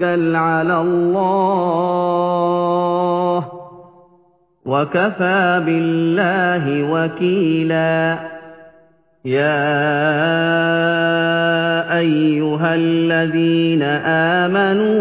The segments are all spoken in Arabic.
توكل على الله وكفى بالله وكيلا. يا أيها الذين آمنوا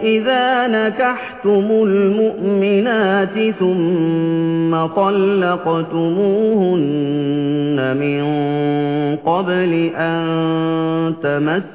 إذا نكحتم المؤمنات ثم طلقتموهن من قبل أن تَمَسُّوهُنَّ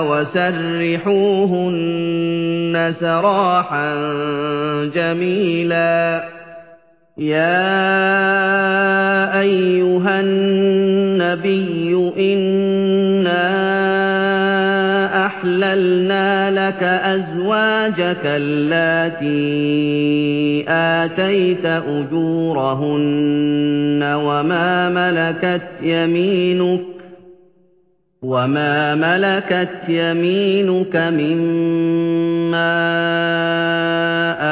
وَسَرِّحُوهُنَّ سَرَاحًا جَمِيلًا يَا أَيُّهَا النَّبِيُّ إِنَّا أَحْلَلْنَا لَكَ أَزْوَاجَكَ اللَّاتِي آتَيْتَ أُجُورَهُنَّ وَمَا مَلَكَتْ يَمِينُكَ وَمَا مَلَكَتْ يَمِينُكَ مِمَّا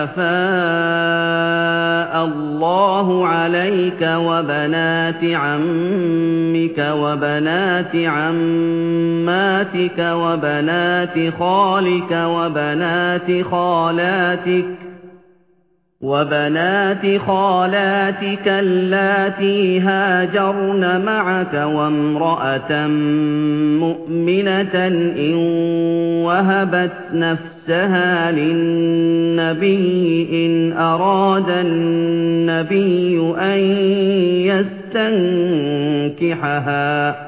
أَفَاءَ اللَّهُ عَلَيْكَ وَبَنَاتِ عَمِّكَ وَبَنَاتِ عَمَّاتِكَ وَبَنَاتِ خَالِكَ وَبَنَاتِ خَالَاتِكَ وَبَنَاتِ خَالَاتِكَ اللَّاتِي هَاجَرْنَ مَعَكَ وَامْرَأَةً مُّؤْمِنَةً إِن وَهَبَتْ نَفْسَهَا لِلنَّبِيِّ إِنْ أَرَادَ النَّبِيُّ أَن يَسْتَنكِحَهَا